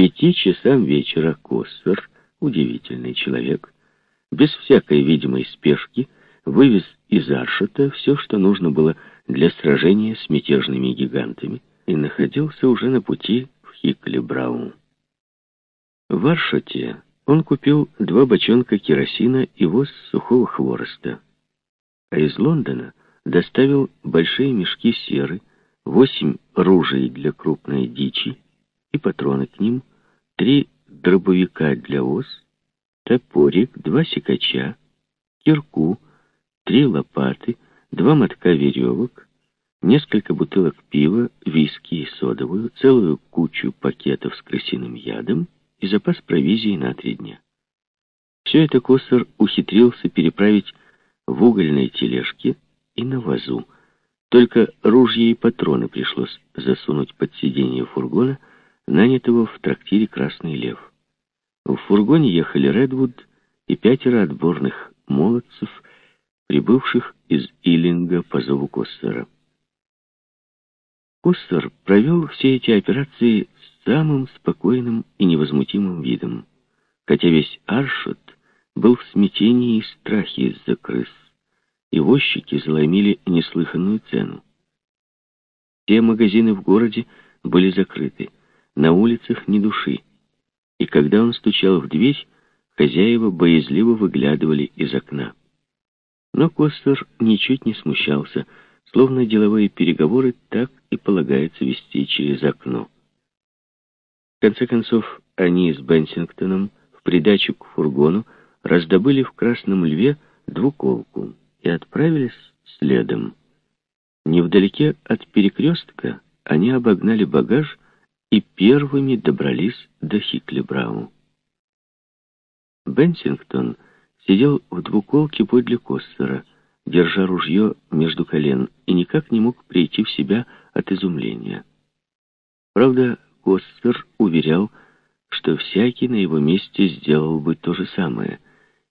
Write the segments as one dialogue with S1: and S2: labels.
S1: пяти часам вечера Коссер, удивительный человек, без всякой видимой спешки, вывез из Аршата все, что нужно было для сражения с мятежными гигантами, и находился уже на пути в Хикли-Браун. В Аршате он купил два бочонка керосина и воз сухого хвороста, а из Лондона доставил большие мешки серы, восемь ружей для крупной дичи и патроны к ним, три дробовика для ос, топорик, два секача, кирку, три лопаты, два мотка веревок, несколько бутылок пива, виски и содовую, целую кучу пакетов с крысиным ядом и запас провизии на три дня. Все это Коссор ухитрился переправить в угольной тележке и на вазу. Только ружья и патроны пришлось засунуть под сиденье фургона, нанятого в трактире «Красный лев». В фургоне ехали Редвуд и пятеро отборных молодцев, прибывших из Иллинга по зову Коссера. Коссер провел все эти операции с самым спокойным и невозмутимым видом, хотя весь Аршот был в смятении и страхе из-за крыс, и возчики заломили неслыханную цену. Все магазины в городе были закрыты, на улицах ни души, и когда он стучал в дверь, хозяева боязливо выглядывали из окна. Но Костер ничуть не смущался, словно деловые переговоры так и полагается вести через окно. В конце концов, они с Бенсингтоном в придачу к фургону раздобыли в Красном Льве двуколку и отправились следом. Невдалеке от перекрестка они обогнали багаж и первыми добрались до Хикли-Брау. Бенсингтон сидел в двуколке подле Костера, держа ружье между колен, и никак не мог прийти в себя от изумления. Правда, Костер уверял, что всякий на его месте сделал бы то же самое,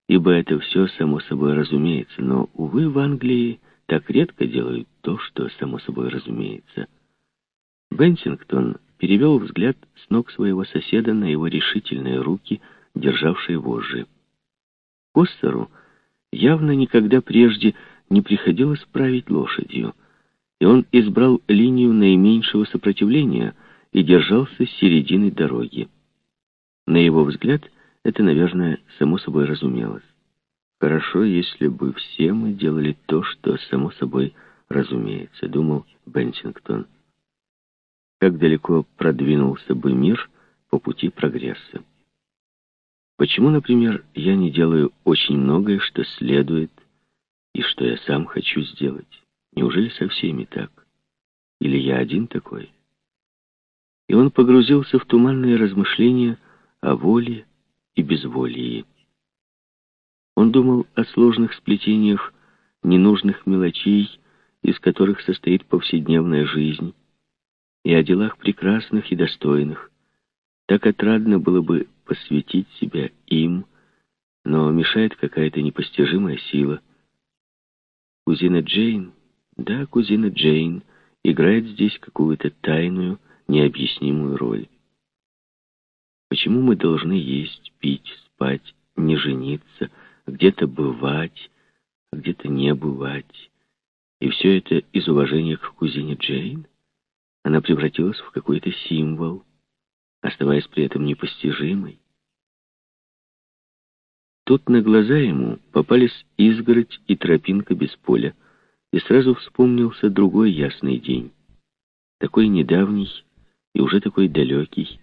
S1: ибо это все само собой разумеется, но, увы, в Англии так редко делают то, что само собой разумеется. Бенсингтон перевел взгляд с ног своего соседа на его решительные руки, державшие вожжи. Костеру явно никогда прежде не приходилось править лошадью, и он избрал линию наименьшего сопротивления и держался с середины дороги. На его взгляд, это, наверное, само собой разумелось. Хорошо, если бы все мы делали то, что само собой разумеется, думал Бенсингтон как далеко продвинулся бы мир по пути прогресса. Почему, например, я не делаю очень многое, что следует, и что я сам хочу сделать? Неужели со всеми так? Или я один такой? И он погрузился в туманные размышления о воле и безволии. Он думал о сложных сплетениях ненужных мелочей, из которых состоит повседневная жизнь, и о делах прекрасных и достойных. Так отрадно было бы посвятить себя им, но мешает какая-то непостижимая сила. Кузина Джейн, да, кузина Джейн, играет здесь какую-то тайную, необъяснимую роль. Почему мы должны есть, пить, спать, не жениться, где-то бывать, где-то не бывать? И все это из уважения к кузине Джейн? Она превратилась в какой-то символ, оставаясь при этом непостижимой. Тут на глаза ему попались изгородь и тропинка без поля, и сразу вспомнился другой ясный день, такой недавний и уже такой далекий,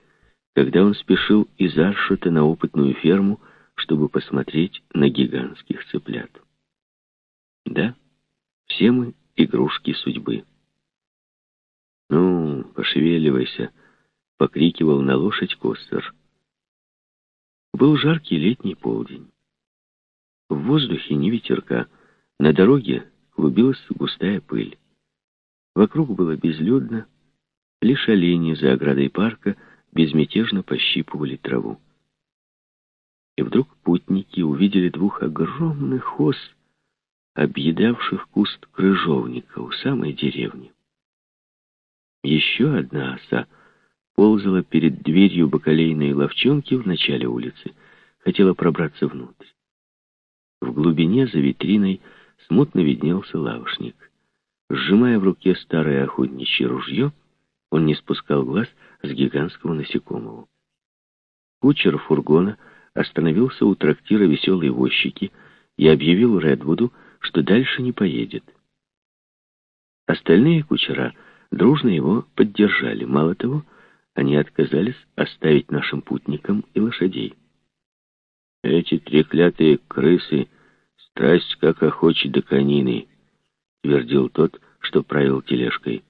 S1: когда он спешил из Аршута на опытную ферму, чтобы посмотреть на гигантских цыплят. Да, все мы игрушки судьбы. «Ну, пошевеливайся», — покрикивал на лошадь Костер. Был жаркий летний полдень. В воздухе ни ветерка, на дороге клубилась густая пыль. Вокруг было безлюдно, лишь олени за оградой парка безмятежно пощипывали траву. И вдруг путники увидели двух огромных ос, объедавших куст крыжовника у самой деревни. Еще одна оса ползала перед дверью бакалейной ловчонки в начале улицы, хотела пробраться внутрь. В глубине за витриной смутно виднелся лавошник. Сжимая в руке старое охотничье ружье, он не спускал глаз с гигантского насекомого. Кучер фургона остановился у трактира «Веселые возчики» и объявил Редвуду, что дальше не поедет. Остальные кучера дружно его поддержали. Мало того, они отказались оставить нашим путникам и лошадей. «Эти треклятые крысы, страсть как охочи до конины», — твердил тот, что правил тележкой.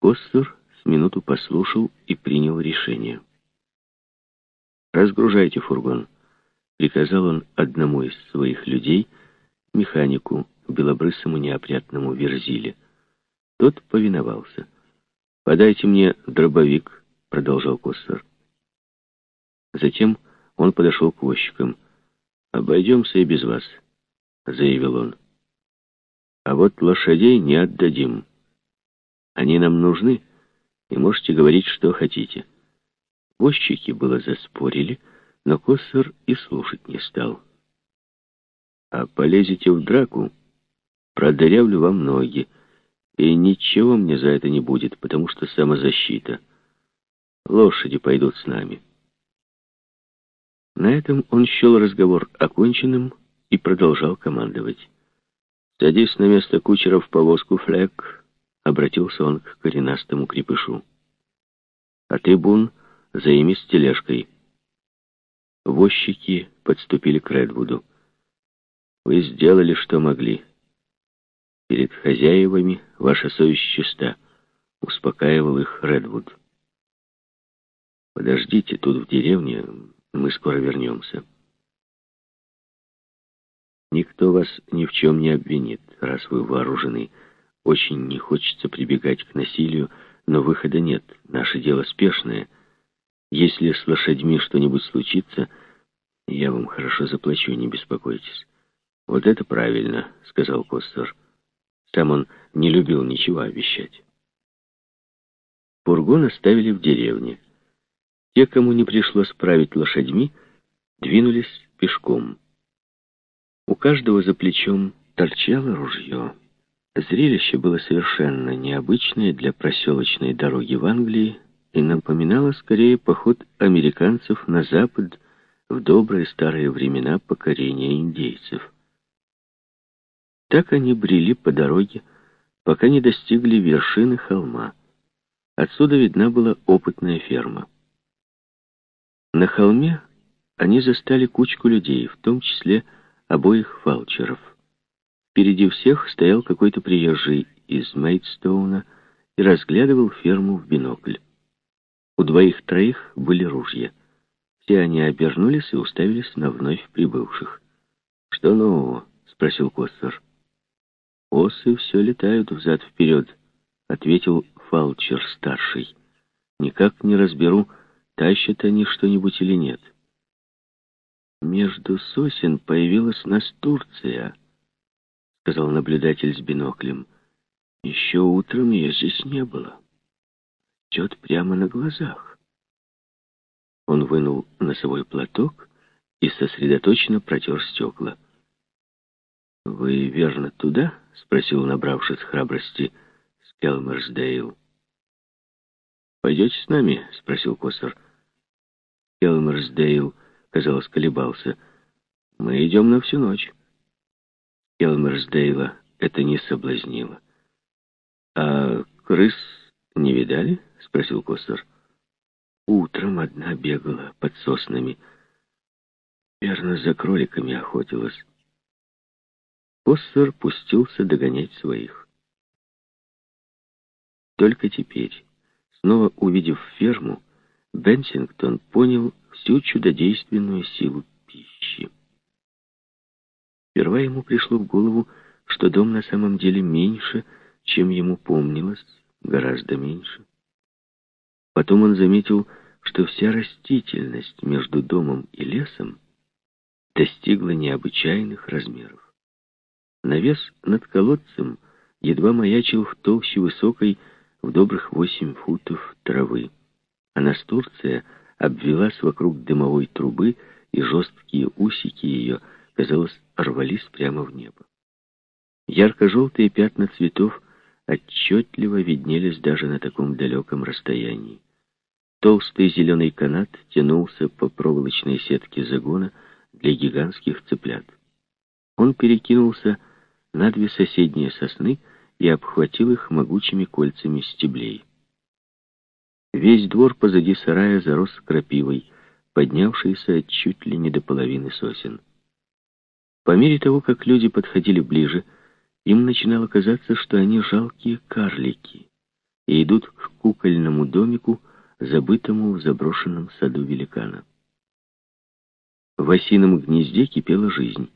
S1: Костер с минуту послушал и принял решение. «Разгружайте фургон», — приказал он одному из своих людей, механику, белобрысому неопрятному верзиле. Тот повиновался. «Подайте мне дробовик», — продолжал Костер. Затем он подошел к возчикам. «Обойдемся и без вас», — заявил он. «А вот лошадей не отдадим. Они нам нужны, и можете говорить, что хотите». Возчики было заспорили, но Костер и слушать не стал. «А полезете в драку, продырявлю вам ноги, и ничего мне за это не будет, потому что самозащита. Лошади пойдут с нами». На этом он счел разговор оконченным и продолжал командовать. «Садись на место кучера в повозку, Флэк», — обратился он к коренастому крепышу. «А ты, Бун, займись тележкой». Возчики подступили к Редвуду. «Вы сделали, что могли. Перед хозяевами ваша совесть чиста», — успокаивал их Редвуд. «Подождите тут в деревне, мы скоро вернемся. Никто вас ни в чем не обвинит, раз вы вооружены. Очень не хочется прибегать к насилию, но выхода нет. Наше дело спешное. Если с лошадьми что-нибудь случится, я вам хорошо заплачу, не беспокойтесь. Вот это правильно, сказал Костер. Там он не любил ничего обещать. Фургон оставили в деревне. Те, кому не пришлось править лошадьми, двинулись пешком. У каждого за плечом торчало ружье. Зрелище было совершенно необычное для проселочной дороги в Англии и напоминало скорее поход американцев на запад в добрые старые времена покорения индейцев. Так они брели по дороге, пока не достигли вершины холма. Отсюда видна была опытная ферма. На холме они застали кучку людей, в том числе обоих фалчеров. Впереди всех стоял какой-то приезжий из Мейдстоуна и разглядывал ферму в бинокль. У двоих-троих были ружья. Все они обернулись и уставились на вновь прибывших. «Что нового?» — спросил Костер. «Осы все летают взад-вперед», — ответил Фалчер-старший. «Никак не разберу, тащат они что-нибудь или нет. «Между сосен появилась Настурция», — сказал наблюдатель с биноклем. «Еще утром ее здесь не было. Тет прямо на глазах». Он вынул носовой платок и сосредоточенно протер стекла. «Вы верно туда?» — спросил, набравшись храбрости, Скелмерсдейл. «Пойдете с нами?» — спросил Костер. Келмерсдейл, казалось, колебался. «Мы идем на всю ночь». Келмерсдейла это не соблазнило. «А крыс не видали?» — спросил Костер. Утром одна бегала под соснами. Верно, за кроликами охотилась. Костер пустился догонять своих. Только теперь Снова увидев ферму, Бенсингтон понял всю чудодейственную силу пищи. Сперва ему пришло в голову, что дом на самом деле меньше, чем ему помнилось, гораздо меньше. Потом он заметил, что вся растительность между домом и лесом достигла необычайных размеров. Навес над колодцем едва маячил в толще высокой, в добрых восемь футов травы. а Настурция обвелась вокруг дымовой трубы, и жесткие усики ее, казалось, рвались прямо в небо. Ярко-желтые пятна цветов отчетливо виднелись даже на таком далеком расстоянии. Толстый зеленый канат тянулся по проволочной сетке загона для гигантских цыплят. Он перекинулся на две соседние сосны и обхватил их могучими кольцами стеблей. Весь двор позади сарая зарос крапивой, поднявшейся чуть ли не до половины сосен. По мере того, как люди подходили ближе, им начинало казаться, что они жалкие карлики и идут к кукольному домику, забытому в заброшенном саду великана. В осином гнезде кипела жизнь.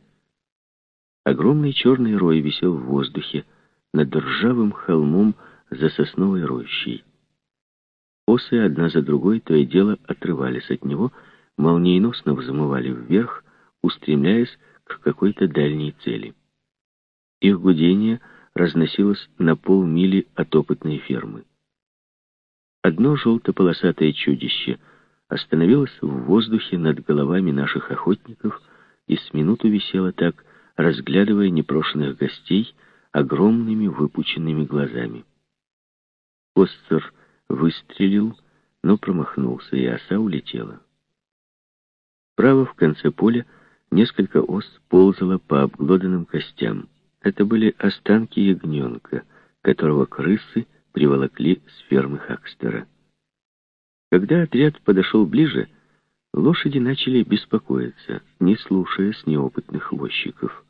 S1: Огромный черный рой висел в воздухе над ржавым холмом за сосновой рощей. Осы одна за другой то и дело отрывались от него, молниеносно взмывали вверх, устремляясь к какой-то дальней цели. Их гудение разносилось на полмили от опытной фермы. Одно желто-полосатое чудище остановилось в воздухе над головами наших охотников и с минуту висело так, разглядывая непрошенных гостей огромными выпученными глазами. Костер выстрелил, но промахнулся, и оса улетела. Право в конце поля несколько ос ползало по обглоданным костям. Это были останки ягненка, которого крысы приволокли с фермы Хакстера. Когда отряд подошел ближе, лошади начали беспокоиться, не слушаясь неопытных возчиков.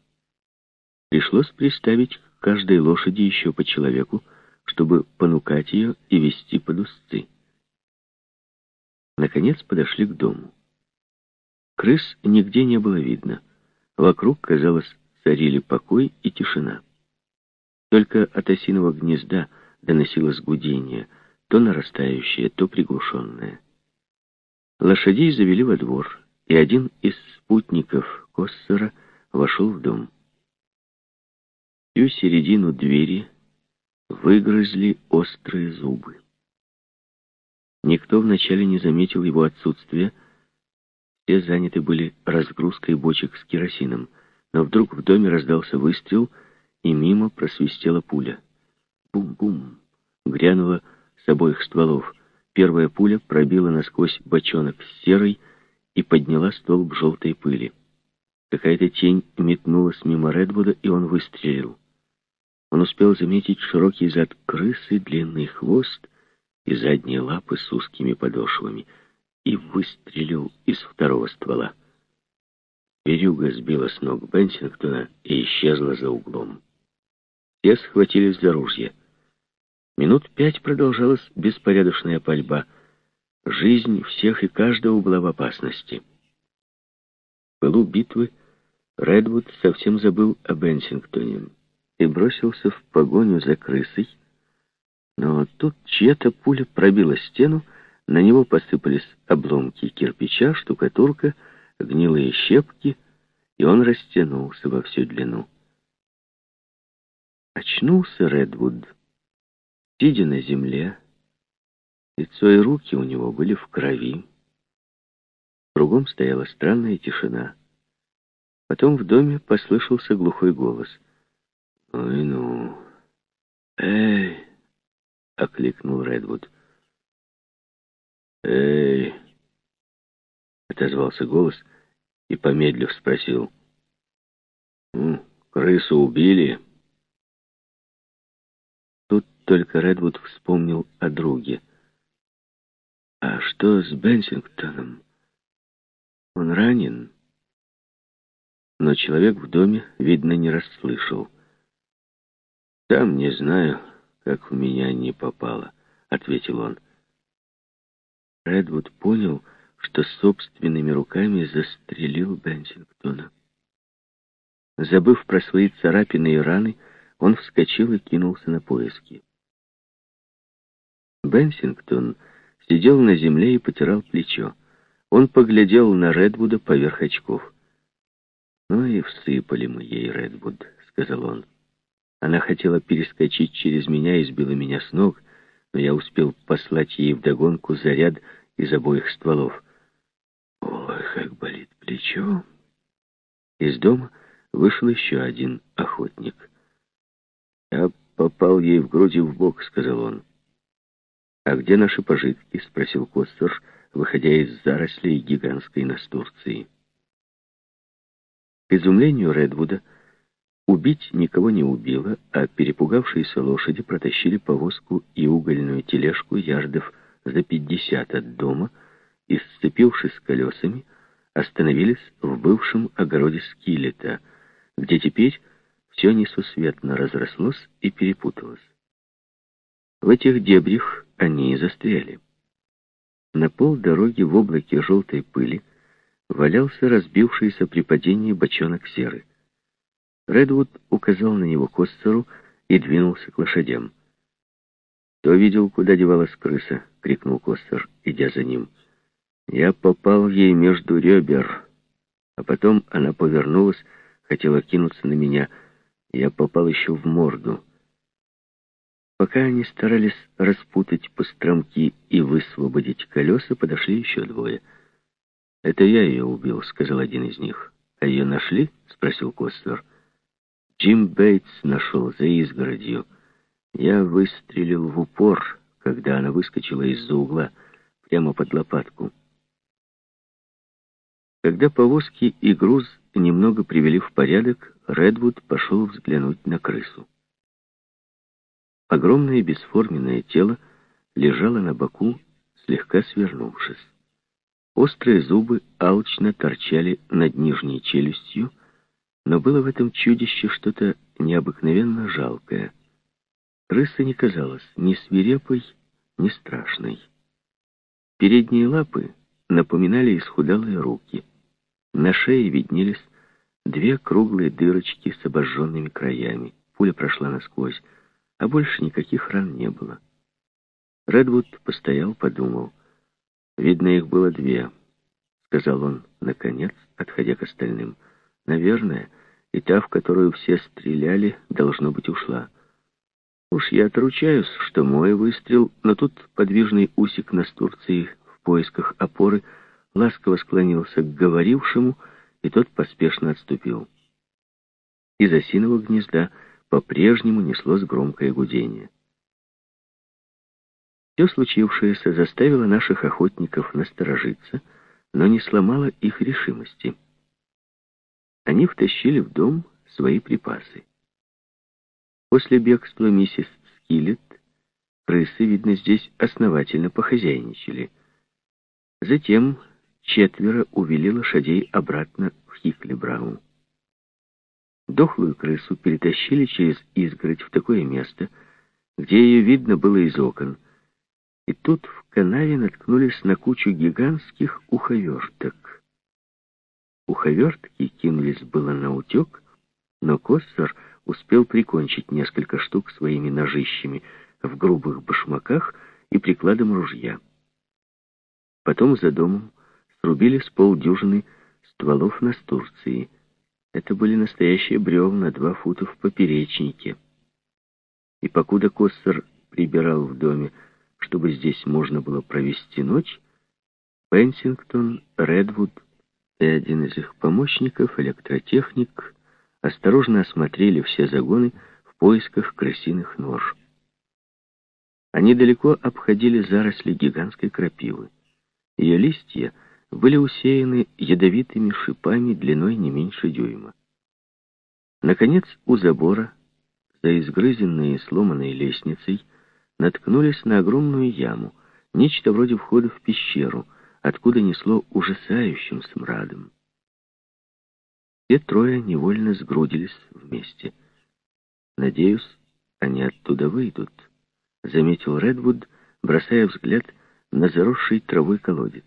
S1: Пришлось приставить к каждой лошади еще по человеку, чтобы понукать ее и вести под узцы. Наконец подошли к дому. Крыс нигде не было видно. Вокруг, казалось, царили покой и тишина. Только от осиного гнезда доносилось гудение, то нарастающее, то приглушенное. Лошадей завели во двор, и один из спутников Коссера вошел в дом. Всю середину двери выгрызли острые зубы. Никто вначале не заметил его отсутствия, все заняты были разгрузкой бочек с керосином, но вдруг в доме раздался выстрел, и мимо просвистела пуля. Бум-бум! Грянула с обоих стволов. Первая пуля пробила насквозь бочонок с серой и подняла столб желтой пыли. Какая-то тень метнулась мимо Редвуда, и он выстрелил. Он успел заметить широкий зад крысы, длинный хвост и задние лапы с узкими подошвами и выстрелил из второго ствола. Верюга сбила с ног Бенсингтона и исчезла за углом. Все схватились за ружья. Минут пять продолжалась беспорядочная пальба. Жизнь всех и каждого была в опасности. В пылу битвы Редвуд совсем забыл о Бенсингтоне и бросился в погоню за крысой, но тут чья-то пуля пробила стену, на него посыпались обломки кирпича, штукатурка, гнилые щепки, и он растянулся во всю длину. Очнулся Редвуд, сидя на земле. Лицо и руки у него были в крови. Кругом стояла странная тишина. Потом в доме послышался глухой голос — «Ой, ну! Эй!» — окликнул Редвуд. «Эй!» — отозвался голос и, помедлив, спросил. «Крысу убили?» Тут только Редвуд вспомнил о друге. «А что с Бенсингтоном? Он ранен?» Но человек в доме, видно, не расслышал. «Сам не знаю, как в меня не попало», — ответил он. Редвуд понял, что собственными руками застрелил Бенсингтона. Забыв про свои царапины и раны, он вскочил и кинулся на поиски. Бенсингтон сидел на земле и потирал плечо. Он поглядел на Редвуда поверх очков. «Ну и всыпали мы ей, Редвуд», — сказал он. Она хотела перескочить через меня и сбила меня с ног, но я успел послать ей вдогонку заряд из обоих стволов. «Ой, как болит плечо!» Из дома вышел еще один охотник. «Я попал ей в груди в бок», — сказал он. «А где наши пожитки?» — спросил Костер, выходя из зарослей гигантской настурции. К изумлению Редвуда, убить никого не убило, а перепугавшиеся лошади протащили повозку и угольную тележку ярдов за пятьдесят от дома и, сцепившись колесами, остановились в бывшем огороде скелета, где теперь все несусветно разрослось и перепуталось. В этих дебрях они и застряли. На пол дороги в облаке желтой пыли валялся разбившийся при падении бочонок серы. Редвуд указал на него Костеру и двинулся к лошадям. «Кто видел, куда девалась крыса?» — крикнул Костер, идя за ним. «Я попал ей между ребер, а потом она повернулась, хотела кинуться на меня. Я попал еще в морду». Пока они старались распутать постромки и высвободить колеса, подошли еще двое. «Это я ее убил», — сказал один из них. «А ее нашли?» — спросил Костер. «Джим Бейтс нашел за изгородью. Я выстрелил в упор, когда она выскочила из-за угла, прямо под лопатку». Когда повозки и груз немного привели в порядок, Редвуд пошел взглянуть на крысу. Огромное бесформенное тело лежало на боку, слегка свернувшись. Острые зубы алчно торчали над нижней челюстью, но было в этом чудище что-то необыкновенно жалкое. Крыса не казалась ни свирепой, ни страшной. Передние лапы напоминали исхудалые руки. На шее виднелись две круглые дырочки с обожженными краями. Пуля прошла насквозь а больше никаких ран не было. Редвуд постоял, подумал. Видно, их было две, сказал он, наконец, отходя к остальным. Наверное, и та, в которую все стреляли, должно быть, ушла. Уж я отручаюсь, что мой выстрел, но тут подвижный усик настурции в поисках опоры ласково склонился к говорившему, и тот поспешно отступил. Из осиного гнезда по-прежнему неслось громкое гудение. Все случившееся заставило наших охотников насторожиться, но не сломало их решимости. Они втащили в дом свои припасы. После бегства миссис Скиллет крысы, видно, здесь основательно похозяйничали. Затем четверо увели лошадей обратно в Хикли-Браун. Дохлую крысу перетащили через изгородь в такое место, где ее видно было из окон. И тут в канаве наткнулись на кучу гигантских уховерток. Уховертки кинулись было на утек, но Костер успел прикончить несколько штук своими ножищами в грубых башмаках и прикладом ружья. Потом за домом срубили с полдюжины стволов настурции — это были настоящие бревна, два фута в поперечнике. И покуда Костер прибирал в доме, чтобы здесь можно было провести ночь, Пенсингтон, Редвуд и один из их помощников, электротехник, осторожно осмотрели все загоны в поисках крысиных нож. Они далеко обходили заросли гигантской крапивы. Ее листья — были усеяны ядовитыми шипами длиной не меньше дюйма. Наконец, у забора, за изгрызенной и сломанной лестницей, наткнулись на огромную яму, нечто вроде входа в пещеру, откуда несло ужасающим смрадом. Все трое невольно сгрудились вместе. «Надеюсь, они оттуда выйдут», — заметил Редвуд, бросая взгляд на заросший травой колодец.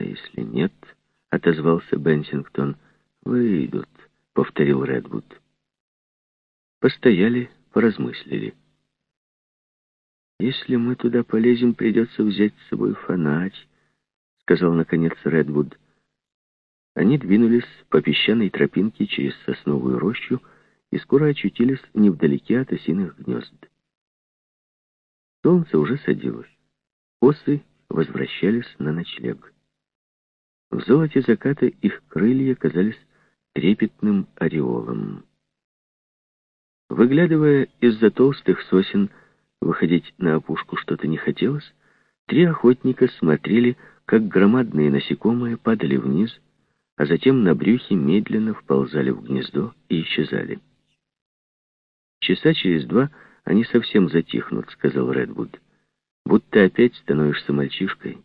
S1: А если нет, — отозвался Бенсингтон, — выйдут, — повторил Редвуд. Постояли, поразмыслили. «Если мы туда полезем, придется взять с собой фонарь», — сказал, наконец, Редвуд. Они двинулись по песчаной тропинке через сосновую рощу и скоро очутились невдалеке от осиных гнезд. Солнце уже садилось. Осы возвращались на ночлег. В золоте заката их крылья казались трепетным ореолом. Выглядывая из-за толстых сосен, выходить на опушку что-то не хотелось, три охотника смотрели, как громадные насекомые падали вниз, а затем на брюхе медленно вползали в гнездо и исчезали. «Часа через два они совсем затихнут», — сказал Редвуд. «Будто опять становишься мальчишкой».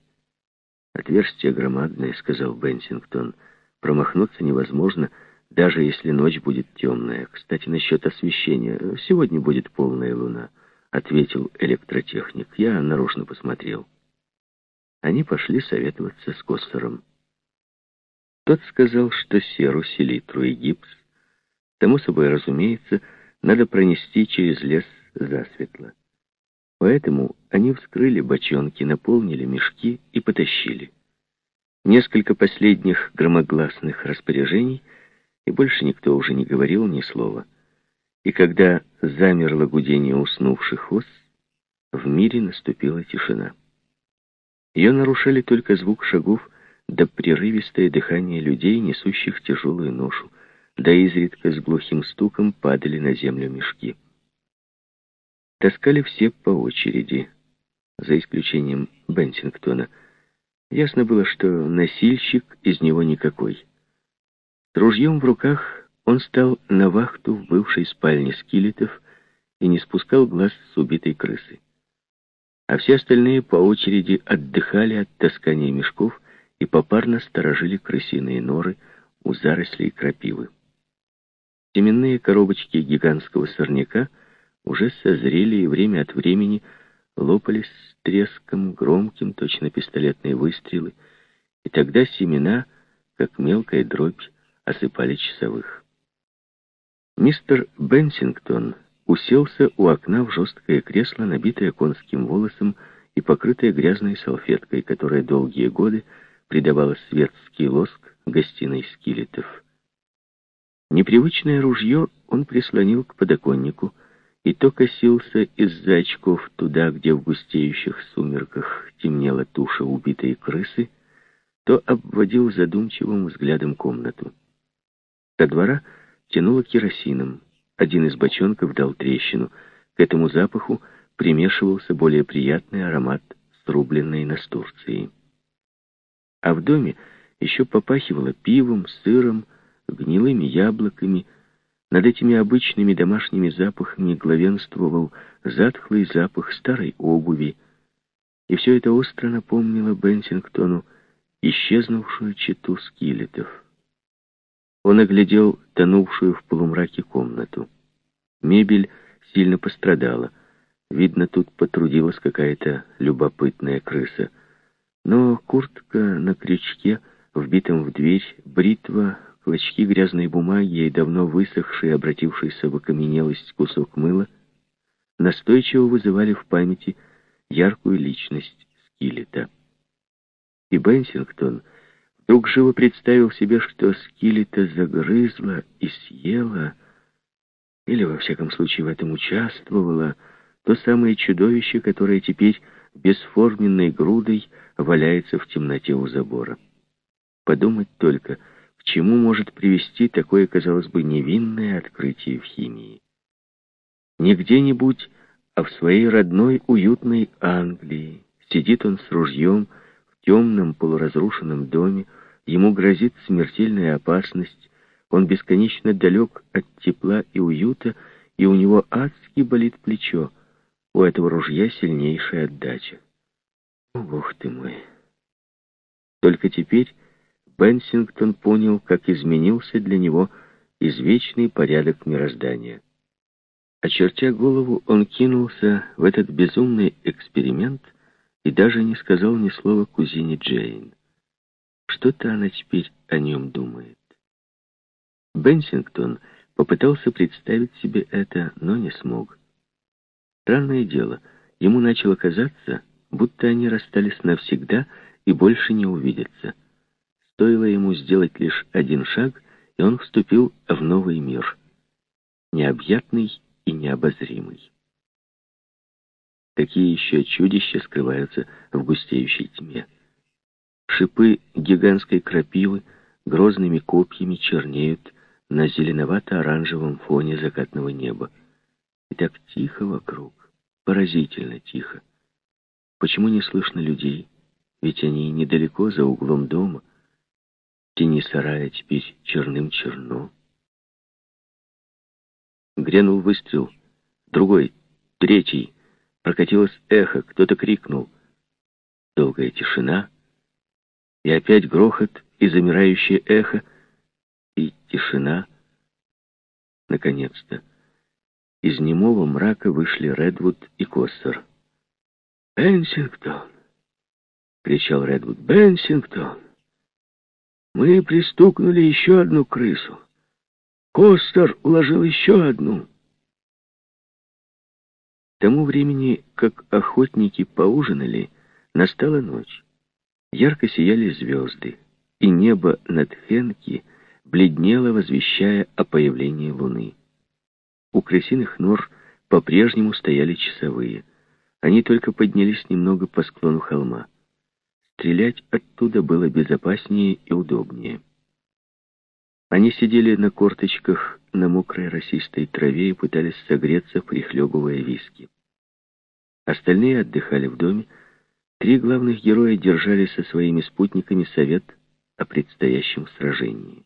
S1: «Отверстие громадное», — сказал Бенсингтон. «Промахнуться невозможно, даже если ночь будет темная. Кстати, насчет освещения. Сегодня будет полная луна», — ответил электротехник. «Я нарочно посмотрел». Они пошли советоваться с Коссором. Тот сказал, что серу, селитру и гипс, само собой разумеется, надо пронести через лес засветло. Поэтому они вскрыли бочонки, наполнили мешки и потащили. Несколько последних громогласных распоряжений, и больше никто уже не говорил ни слова. И когда замерло гудение уснувших ос, в мире наступила тишина. Ее нарушали только звук шагов да прерывистое дыхание людей, несущих тяжелую ношу, да изредка с глухим стуком падали на землю мешки. Таскали все по очереди, за исключением Бенсингтона. Ясно было, что носильщик из него никакой. С ружьем в руках он стал на вахту в бывшей спальне скелетов и не спускал глаз с убитой крысы а все остальные по очереди отдыхали от таскания мешков и попарно сторожили крысиные норы у зарослей крапивы. Семенные коробочки гигантского сорняка уже созрели и время от времени лопались с треском, громким, точно пистолетные выстрелы, и тогда семена, как мелкая дробь, осыпали часовых. Мистер Бенсингтон уселся у окна в жесткое кресло, набитое конским волосом и покрытое грязной салфеткой, которая долгие годы придавала светский лоск гостиной скелетов. Непривычное ружье он прислонил к подоконнику и то косился из-за очков туда, где в густеющих сумерках темнела туша убитой крысы, то обводил задумчивым взглядом комнату. До двора тянуло керосином. Один из бочонков дал трещину. К этому запаху примешивался более приятный аромат срубленной настурции. А в доме еще попахивало пивом, сыром, гнилыми яблоками. Над этими обычными домашними запахами главенствовал затхлый запах старой обуви. И все это остро напомнило Бенсингтону исчезнувшую читу скелетов. Он оглядел тонувшую в полумраке комнату. Мебель сильно пострадала. Видно, тут потрудилась какая-то любопытная крыса. Но куртка на крючке, вбитом в дверь, бритва, клочки грязной бумаги и давно высохший, обратившийся в окаменелость кусок мыла, настойчиво вызывали в памяти яркую личность Скиллета. И Бенсингтон Вдруг живо представил себе, что скелета загрызла и съела, или, во всяком случае, в этом участвовала, то самое чудовище, которое теперь бесформенной грудой валяется в темноте у забора. Подумать только, к чему может привести такое, казалось бы, невинное открытие в химии. Не где-нибудь, а в своей родной уютной Англии сидит он с ружьем, темном полуразрушенном доме, ему грозит смертельная опасность, он бесконечно далек от тепла и уюта, и у него адски болит плечо. У этого ружья сильнейшая отдача. О, бог ты мой! Только теперь Бенсингтон понял, как изменился для него извечный порядок мироздания. Очертя голову, он кинулся в этот безумный эксперимент — и даже не сказал ни слова кузине Джейн. Что-то она теперь о нем думает. Бенсингтон попытался представить себе это, но не смог. Странное дело, ему начало казаться, будто они расстались навсегда и больше не увидятся. Стоило ему сделать лишь один шаг, и он вступил в новый мир, необъятный и необозримый. Какие еще чудища скрываются в густеющей тьме. Шипы гигантской крапивы грозными копьями чернеют на зеленовато-оранжевом фоне закатного неба. И так тихо вокруг, поразительно тихо. Почему не слышно людей? Ведь они недалеко, за углом дома. Тени сарая теперь черным черно. Грянул выстрел. Другой, третий. Прокатилось эхо, кто-то крикнул. Долгая тишина. И опять грохот и замирающее эхо. И тишина. Наконец-то. Из немого мрака вышли Редвуд и Коссер. «Бенсингтон!» — кричал Редвуд. «Бенсингтон! Мы пристукнули еще одну крысу. Костер уложил еще одну». Тому времени, как охотники поужинали, настала ночь. Ярко сияли звезды, и небо над Хенки бледнело, возвещая о появлении луны. У крысиных нор по-прежнему стояли часовые. Они только поднялись немного по склону холма. Стрелять оттуда было безопаснее и удобнее. Они сидели на корточках на мокрой росистой траве и пытались согреться, прихлебывая виски. Остальные отдыхали в доме. Три главных героя держали со своими спутниками совет о предстоящем сражении.